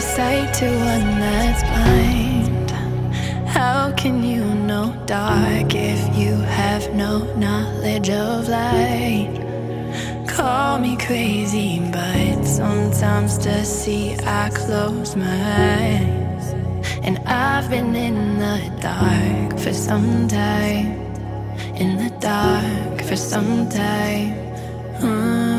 sight to one that's blind. How can you know dark if you have no knowledge of light? Call me crazy, but sometimes to see I close my eyes. And I've been in the dark for some time. In the dark for some time. Uh-uh.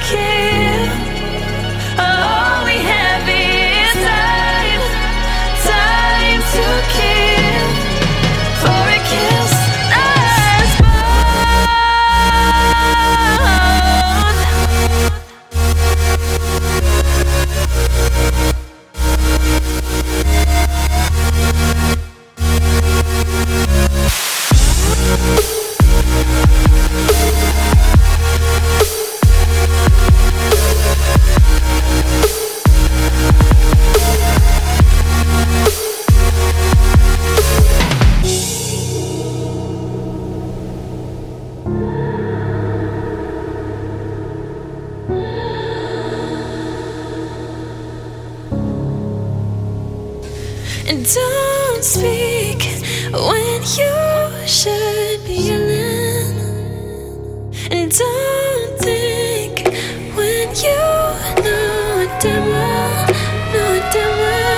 Time And don't speak when you should be yelling. And don't think when you know damn well, know damn well.